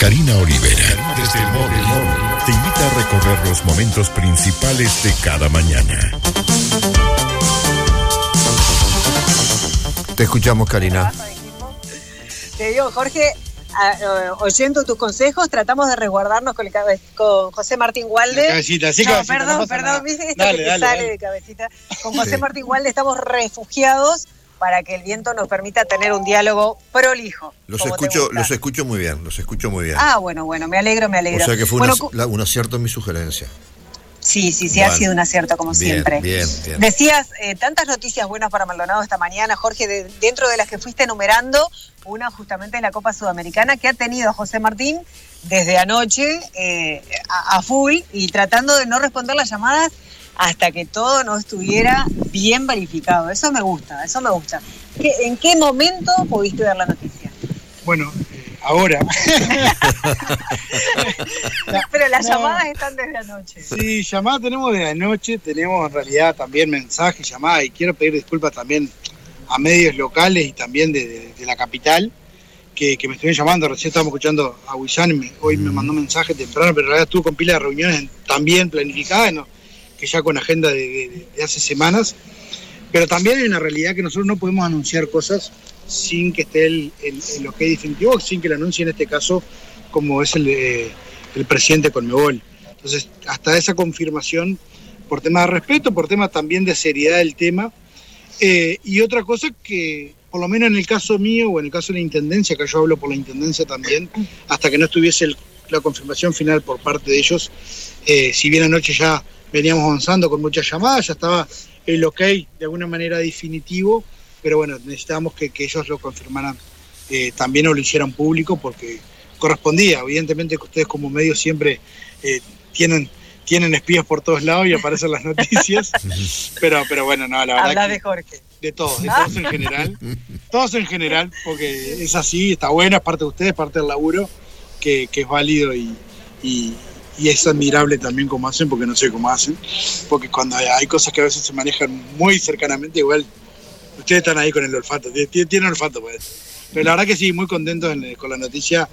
Karina Olivera, desde el móvil, te invita a recorrer los momentos principales de cada mañana. Te escuchamos, Karina. Te digo, Jorge, eh, oyendo tus consejos, tratamos de resguardarnos con, con José Martín Walde. cabecita, sí, cabecita, perdón, perdón, ¿viste esto que te sale de cabecita? Con José Martín Walde estamos refugiados para que el viento nos permita tener un diálogo prolijo. Los escucho, los escucho muy bien, los escucho muy bien. Ah, bueno, bueno, me alegro, me alegro. O sea que fue un acierto en mi sugerencia. Sí, sí, sí, ha sido un acierto como siempre. Bien, bien. Decías eh, tantas noticias buenas para Maldonado esta mañana, Jorge, dentro de las que fuiste enumerando, una justamente es la Copa Sudamericana que ha tenido José Martín desde anoche eh, a, full y tratando de no responder las llamadas hasta que todo no estuviera bien verificado. Eso me gusta, eso me gusta. ¿En qué momento pudiste ver la noticia? Bueno, ahora. Pero las llamadas están desde anoche. Sí, llamadas tenemos desde anoche, tenemos en realidad también mensajes, llamadas, y quiero pedir disculpas también a medios locales y también de, la capital. Que, me estuvieron llamando, recién estábamos escuchando a William, hoy me mandó un mensaje temprano, pero en realidad estuvo con pila de reuniones también planificadas, que ya con agenda de, hace semanas. Pero también hay una realidad que nosotros no podemos anunciar cosas sin que esté el, el, ok definitivo, sin que lo anuncie en este caso como es el, el presidente Conmebol. Entonces, hasta esa confirmación, por tema de respeto, por tema también de seriedad del tema, eh, y otra cosa que, por lo menos en el caso mío o en el caso de la Intendencia, que yo hablo por la Intendencia también, hasta que no estuviese la confirmación final por parte de ellos, eh, si bien anoche ya veníamos avanzando con muchas llamadas, ya estaba el ok de alguna manera definitivo, pero bueno, necesitábamos que, ellos lo confirmaran eh, también o lo hicieran público porque correspondía. Evidentemente que ustedes como medios siempre eh, tienen tienen espías por todos lados y aparecen las noticias, pero, pero bueno, no, la verdad. Habla de Jorge. De todos, de todos en general. Todos en general, porque es así, está bueno, es parte de ustedes, parte del laburo, que, es válido y, y, es admirable también como hacen, porque no sé cómo hacen, porque cuando hay cosas que a veces se manejan muy cercanamente, igual ustedes están ahí con el olfato, tienen olfato pues. Pero la verdad que sí, muy contentos con la noticia.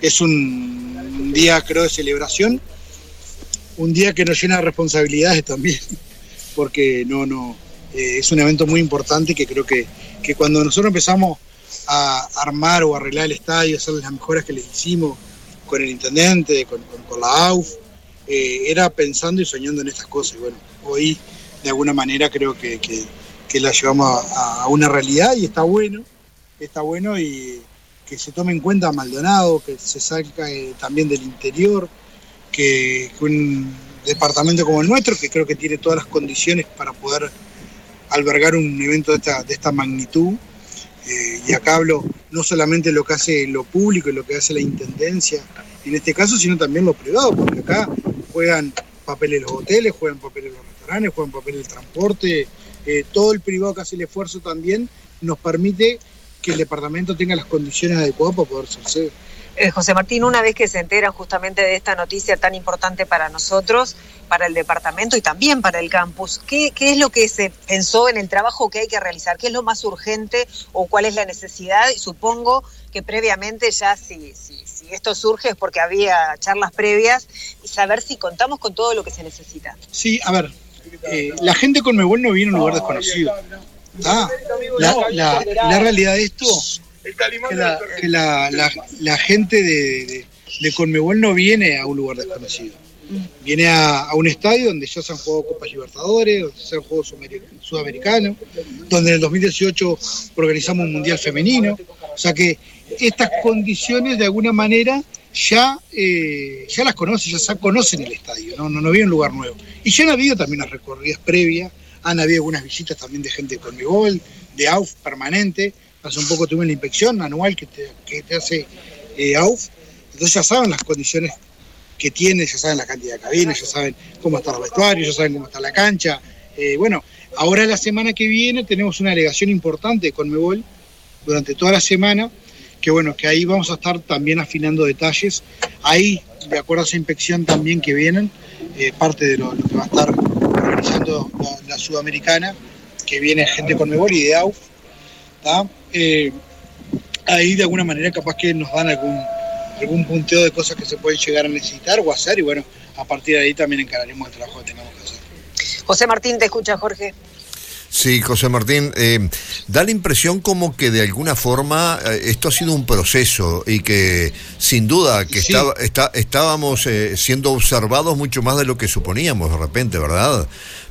Es un día, creo, de celebración. Un día que nos llena de responsabilidades también, porque no, no, eh, es un evento muy importante que creo que, que cuando nosotros empezamos a armar o arreglar el estadio, hacer las mejoras que le hicimos con el intendente, con, la AUF, eh, era pensando y soñando en estas cosas. Y bueno, hoy de alguna manera creo que, que, la llevamos a, una realidad y está bueno está bueno y que se tome en cuenta Maldonado, que se salga eh, también del interior, que, un departamento como el nuestro, que creo que tiene todas las condiciones para poder albergar un evento de esta, de esta magnitud. Eh, y acá hablo no solamente lo que hace lo público y lo que hace la intendencia en este caso, sino también lo privado, porque acá juegan papeles los hoteles, juegan papeles los restaurantes, juegan papeles el transporte, eh, todo el privado que hace el esfuerzo también nos permite que el departamento tenga las condiciones adecuadas para poder ser eh, José Martín, una vez que se enteran justamente de esta noticia tan importante para nosotros, para el departamento y también para el campus, ¿qué, ¿qué, es lo que se pensó en el trabajo que hay que realizar? ¿Qué es lo más urgente o cuál es la necesidad? Y supongo que previamente ya si, si, esto surge es porque había charlas previas y saber si contamos con todo lo que se necesita. Sí, a ver, eh, la gente con Mebol no viene a un lugar desconocido. Ah, la, realidad de esto que la, la, gente de, de, Conmebol no viene a un lugar desconocido. Viene a, un estadio donde ya se han jugado Copas Libertadores, donde se han jugado Sudamericanos, donde en el 2018 organizamos un Mundial Femenino. O sea que estas condiciones de alguna manera ya, eh, ya las conocen, ya conocen el estadio, ¿no? No, no, un lugar nuevo. Y ya han habido también unas recorridas previas han habido algunas visitas también de gente con gol, de AUF permanente. Hace un poco tuve la inspección anual que te, hace eh, AUF. Entonces ya saben las condiciones que tiene, ya saben la cantidad de cabinas, ya saben cómo están los vestuarios, ya saben cómo está la cancha. Eh, bueno, ahora la semana que viene tenemos una delegación importante con Mebol durante toda la semana, que bueno, que ahí vamos a estar también afinando detalles. Ahí, de acuerdo a esa inspección también que vienen, eh, parte de lo, que va a estar organizando la, Sudamericana, que viene gente con Mebol y de AUF. Eh, ahí de alguna manera capaz que nos dan algún, algún punteo de cosas que se pueden llegar a necesitar o hacer y bueno, a partir de ahí también encararemos el trabajo que tengamos que hacer. José Martín, te escucha Jorge. Sí, José Martín, eh, da la impresión como que de alguna forma eh, esto ha sido un proceso y que sin duda que Sí. estaba- está- estábamos eh, siendo observados mucho más de lo que suponíamos de repente, ¿verdad?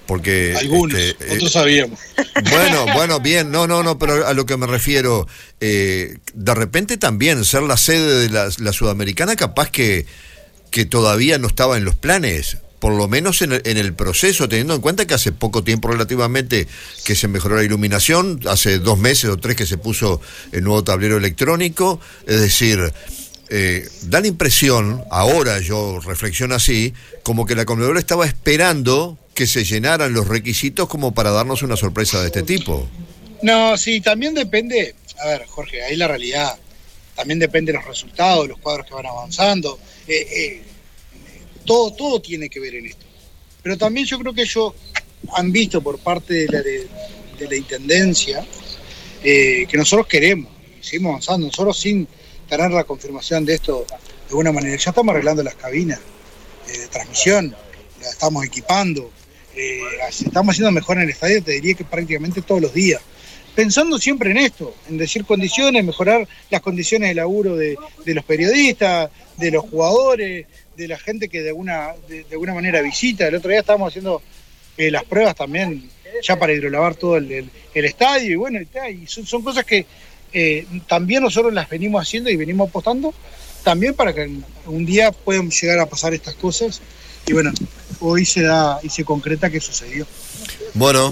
Porque Algunos, este, eh, otros sabíamos. bueno, bueno, bien, no, no, no, pero a lo que me refiero, eh, de repente también ser la sede de la, la sudamericana capaz que, que todavía no estaba en los planes, por lo menos en el, en el proceso, teniendo en cuenta que hace poco tiempo relativamente que se mejoró la iluminación, hace dos meses o tres que se puso el nuevo tablero electrónico, es decir, eh, da la impresión, ahora yo reflexiono así, como que la Conmebol estaba esperando que se llenaran los requisitos como para darnos una sorpresa de este tipo. No, sí, también depende, a ver, Jorge, ahí la realidad, también depende de los resultados, los cuadros que van avanzando, eh, eh, todo, todo tiene que ver en esto. Pero también yo creo que ellos han visto por parte de la, de, la Intendencia eh, que nosotros queremos, seguimos avanzando, nosotros sin tener la confirmación de esto de alguna manera, ya estamos arreglando las cabinas de transmisión, las estamos equipando, eh, estamos haciendo mejor en el estadio, te diría que prácticamente todos los días. Pensando siempre en esto, en decir condiciones, mejorar las condiciones de laburo de, los periodistas, de los jugadores, de la gente que de alguna, de, de manera visita. El otro día estábamos haciendo eh, las pruebas también ya para hidrolavar todo el, el- estadio y bueno, y, son cosas que eh, también nosotros las venimos haciendo y venimos apostando también para que un día puedan llegar a pasar estas cosas y bueno, hoy se da y se concreta que sucedió. Bueno,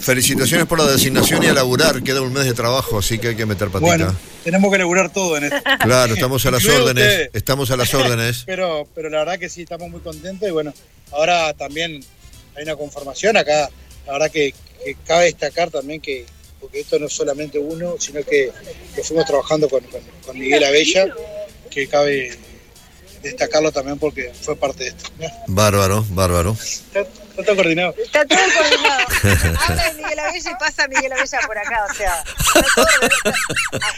felicitaciones por la designación y a laburar. Queda un mes de trabajo, así que hay que meter patita. Bueno, tenemos que laburar todo en esto. claro, estamos a las órdenes. ustedes. Estamos a las órdenes. Pero, pero la verdad que sí, estamos muy contentos y bueno, ahora también hay una conformación acá. La verdad que, que cabe destacar también que, porque esto no es solamente uno, sino que, que fuimos trabajando con, con- con Miguel Abella, que cabe destacarlo también porque fue parte de esto. Bárbaro, bárbaro. Está, todo coordinado. Está todo coordinado. Habla de Miguel Abella y pasa Miguel Abella por acá, o sea, está todo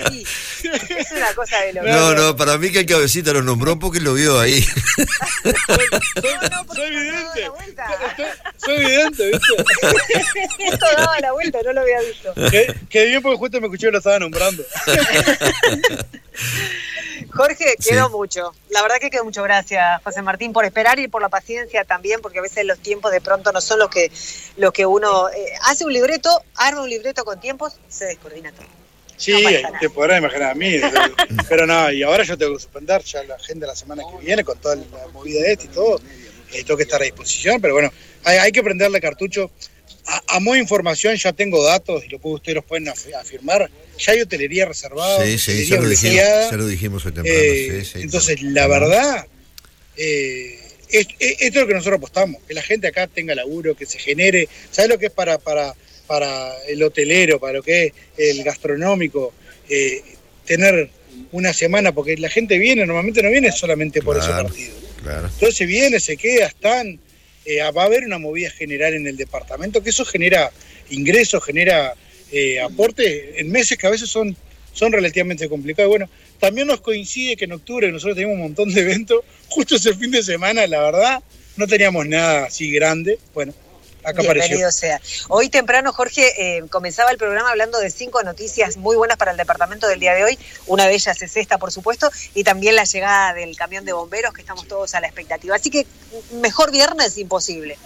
así. Es una cosa de loco. No, no, para mí que el cabecita lo nombró porque lo vio ahí. Soy, no, soy evidente. Soy evidente, ¿viste? Justo daba la vuelta, no lo había visto. Qué, qué bien porque justo me escuché que lo estaba nombrando. Jorge, quedó Sí. mucho. La verdad que quedó mucho. Gracias, José Martín, por esperar y por la paciencia también, porque a veces los tiempos de pronto no son los que, lo que uno eh, hace un libreto, arma un libreto con tiempos, se descoordina todo. Sí, No te podrás imaginar a mí. Pero no, y ahora yo tengo que suspender ya la agenda la semana que viene con toda la movida de este y todo. Eh, tengo que estar a disposición, pero bueno, hay, hay que prenderle cartucho. A, a modo de información ya tengo datos y lo puedo, ustedes los pueden af- afirmar. Ya hay hotelería reservada, Sí, ya lo dijimos, bloqueada. ya lo dijimos hoy temprano. Eh, sí, sí. entonces, la verdad, eh, es- es- esto es lo que nosotros apostamos, que la gente acá tenga laburo, que se genere. ¿Sabes lo que es para, para, para el hotelero, para lo que es el gastronómico? Eh, tener una semana, porque la gente viene, normalmente no viene solamente por Claro. ese partido. Claro. Entonces viene, se queda, están. Eh, va a haber una movida general en el departamento, que eso genera ingresos, genera eh, aporte en meses que a veces son, son relativamente complicados. Bueno, también nos coincide que en octubre nosotros teníamos un montón de eventos, justo ese fin de semana, la verdad, no teníamos nada así grande. Bueno, acá apareció. Bienvenido sea. Hoy temprano, Jorge, eh, comenzaba el programa hablando de cinco noticias muy buenas para el departamento del día de hoy. Una de ellas es esta, por supuesto, y también la llegada del camión de bomberos, que estamos todos a la expectativa. Así que mejor viernes imposible.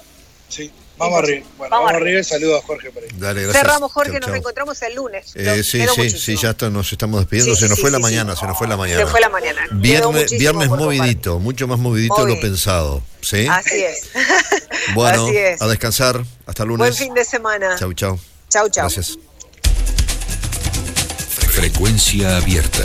Sí, vamos arriba. Bueno, Vamos vamos, arriba. y saludos a Jorge por ahí. Dale, gracias. Cerramos, Jorge, Chau, nos reencontramos el lunes. Eh, sí, sí, muchísimo. sí, ya está, nos estamos despidiendo. Sí, se nos sí, fue la sí, mañana, sí. se nos fue la mañana. Se fue la mañana. Viernes, movidito, mucho más movidito de lo pensado. ¿Sí? Así es. Bueno, Así es. a descansar. Hasta Buen lunes. fin de semana. Chau, chau. Chau, chau. Gracias. Frecuencia abierta.